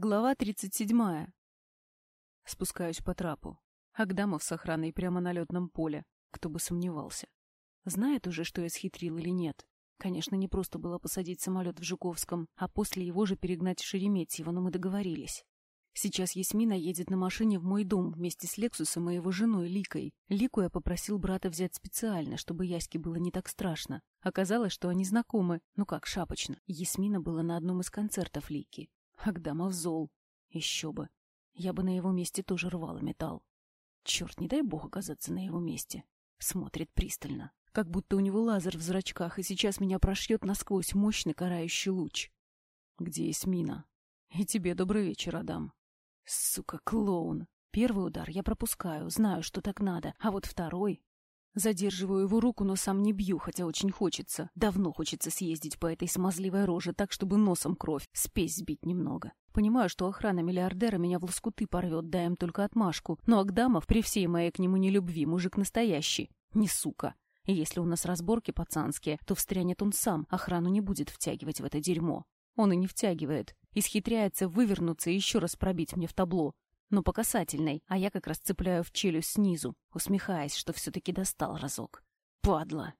Глава 37. Спускаюсь по трапу. Агдамов с охраной прямо на летном поле. Кто бы сомневался. Знает уже, что я схитрил или нет. Конечно, не просто было посадить самолет в Жуковском, а после его же перегнать в Шереметьево, но мы договорились. Сейчас Ясмина едет на машине в мой дом вместе с Лексусом и его женой Ликой. Лику я попросил брата взять специально, чтобы Яське было не так страшно. Оказалось, что они знакомы, ну как, шапочно. Ясмина была на одном из концертов Лики. Агдамов зол. Еще бы. Я бы на его месте тоже рвала металл. Черт, не дай бог оказаться на его месте. Смотрит пристально, как будто у него лазер в зрачках, и сейчас меня прошьет насквозь мощный карающий луч. Где Эсмина? И тебе добрый вечер, Адам. Сука, клоун. Первый удар я пропускаю, знаю, что так надо, а вот второй... Задерживаю его руку, но сам не бью, хотя очень хочется. Давно хочется съездить по этой смазливой роже так, чтобы носом кровь, спесь сбить немного. Понимаю, что охрана миллиардера меня в лоскуты порвет, дай им только отмашку. Но Агдамов, при всей моей к нему нелюбви, мужик настоящий. Не сука. И если у нас разборки пацанские, то встрянет он сам, охрану не будет втягивать в это дерьмо. Он и не втягивает. Исхитряется вывернуться и еще раз пробить мне в табло но по касательной, а я как раз цепляю в челюсть снизу, усмехаясь, что все-таки достал разок. Падла!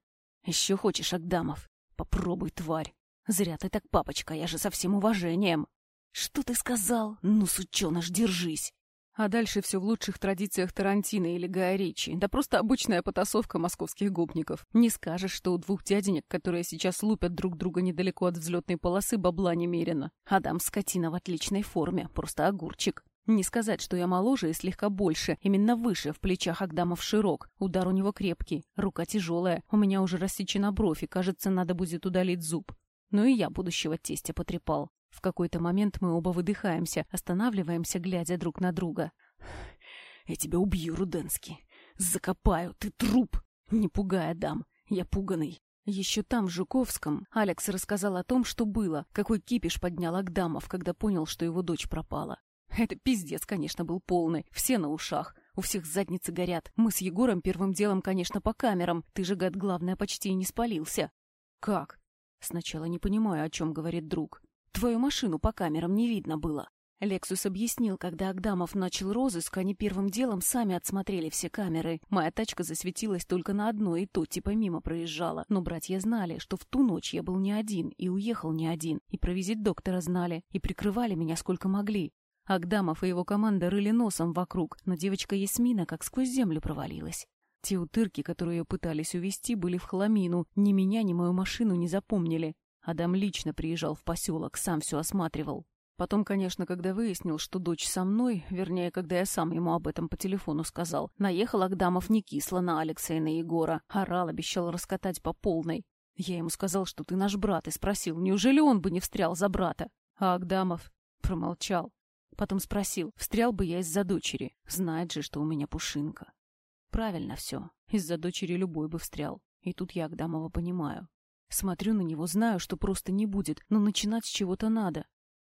Еще хочешь, Агдамов? Попробуй, тварь! Зря ты так, папочка, я же со всем уважением. Что ты сказал? Ну, сученыш, держись! А дальше все в лучших традициях Тарантино или Гая Ричи. Да просто обычная потасовка московских гопников. Не скажешь, что у двух дяденек, которые сейчас лупят друг друга недалеко от взлетной полосы, бабла немерено. Адам скотина в отличной форме, просто огурчик. Не сказать, что я моложе и слегка больше, именно выше, в плечах Агдамов широк, удар у него крепкий, рука тяжелая, у меня уже рассечена бровь, и, кажется, надо будет удалить зуб. Ну и я будущего тестя потрепал. В какой-то момент мы оба выдыхаемся, останавливаемся, глядя друг на друга. «Я тебя убью, Руденский. Закопаю, ты труп!» «Не пугай, Адам, я пуганый». Еще там, в Жуковском, Алекс рассказал о том, что было, какой кипиш поднял Агдамов, когда понял, что его дочь пропала. Это пиздец, конечно, был полный. Все на ушах. У всех задницы горят. Мы с Егором первым делом, конечно, по камерам. Ты же, гад, главное, почти и не спалился. Как? Сначала не понимаю, о чем говорит друг. Твою машину по камерам не видно было. Лексус объяснил, когда Агдамов начал розыск, они первым делом сами отсмотрели все камеры. Моя тачка засветилась только на одной, и то типа мимо проезжала. Но братья знали, что в ту ночь я был не один, и уехал не один. И про доктора знали, и прикрывали меня сколько могли. Агдамов и его команда рыли носом вокруг, но девочка Ясмина как сквозь землю провалилась. Те утырки, которые ее пытались увести, были в хламину. Ни меня, ни мою машину не запомнили. Адам лично приезжал в поселок, сам все осматривал. Потом, конечно, когда выяснил, что дочь со мной, вернее, когда я сам ему об этом по телефону сказал, наехал Агдамов не кисло на Алекса и на Егора. Орал, обещал раскатать по полной. Я ему сказал, что ты наш брат, и спросил, неужели он бы не встрял за брата? А Агдамов промолчал. Потом спросил, встрял бы я из-за дочери. Знает же, что у меня пушинка. Правильно все. Из-за дочери любой бы встрял. И тут я Агдамова понимаю. Смотрю на него, знаю, что просто не будет, но начинать с чего-то надо.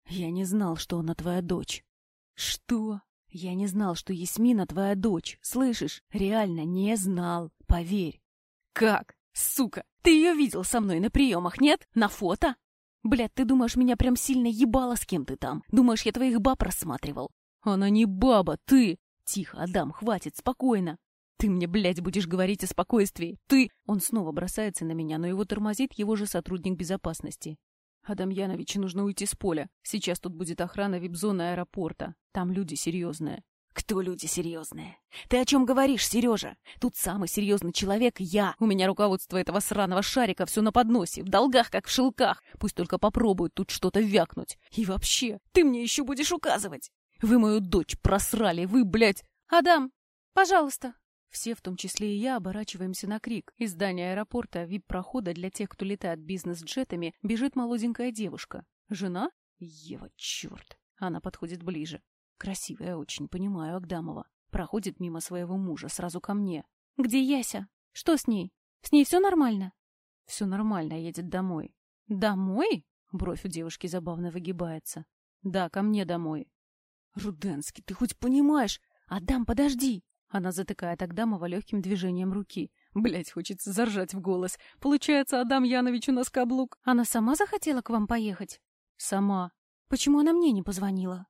Я не знал, что она твоя дочь. Что? Я не знал, что Ясмина твоя дочь. Слышишь? Реально не знал. Поверь. Как? Сука! Ты ее видел со мной на приемах, нет? На фото? Блядь, ты думаешь, меня прям сильно ебало с кем ты там? Думаешь, я твоих баб рассматривал? Она не баба, ты! Тихо, Адам, хватит, спокойно. Ты мне, блядь, будешь говорить о спокойствии. Ты... Он снова бросается на меня, но его тормозит его же сотрудник безопасности. Адам Яновичу нужно уйти с поля. Сейчас тут будет охрана вип-зоны аэропорта. Там люди серьезные. Кто люди серьезные? Ты о чем говоришь, Сережа? Тут самый серьезный человек я. У меня руководство этого сраного шарика все на подносе, в долгах, как в шелках. Пусть только попробуют тут что-то вякнуть. И вообще, ты мне еще будешь указывать. Вы мою дочь просрали, вы, блядь... Адам, пожалуйста. Все, в том числе и я, оборачиваемся на крик. Из здания аэропорта вип-прохода для тех, кто летает бизнес-джетами, бежит молоденькая девушка. Жена? Ева, черт. Она подходит ближе. Красивая очень, понимаю, Агдамова. Проходит мимо своего мужа, сразу ко мне. «Где Яся? Что с ней? С ней все нормально?» «Все нормально, едет домой». «Домой?» Бровь у девушки забавно выгибается. «Да, ко мне домой». «Руденский, ты хоть понимаешь? Адам, подожди!» Она затыкает Агдамова легким движением руки. Блять, хочется заржать в голос. Получается, Адам Янович у нас каблук. Она сама захотела к вам поехать? Сама. Почему она мне не позвонила?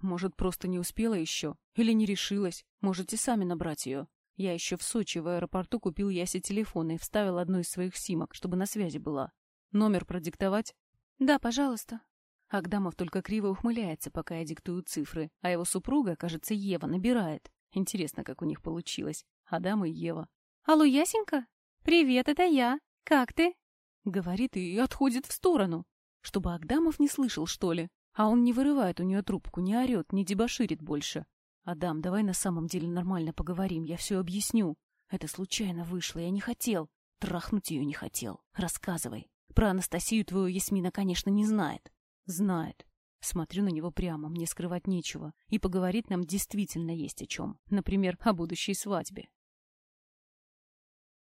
Может, просто не успела еще? Или не решилась? Можете сами набрать ее. Я еще в Сочи в аэропорту купил Ясе телефон и вставил одну из своих симок, чтобы на связи была. Номер продиктовать? Да, пожалуйста. Агдамов только криво ухмыляется, пока я диктую цифры, а его супруга, кажется, Ева, набирает. Интересно, как у них получилось. Адам и Ева. «Алло, Ясенька? Привет, это я. Как ты?» Говорит и отходит в сторону. Чтобы Агдамов не слышал, что ли. А он не вырывает у нее трубку, не орет, не дебоширит больше. «Адам, давай на самом деле нормально поговорим, я все объясню. Это случайно вышло, я не хотел. Трахнуть ее не хотел. Рассказывай. Про Анастасию твою Ясмина, конечно, не знает. Знает. Смотрю на него прямо, мне скрывать нечего. И поговорить нам действительно есть о чем. Например, о будущей свадьбе.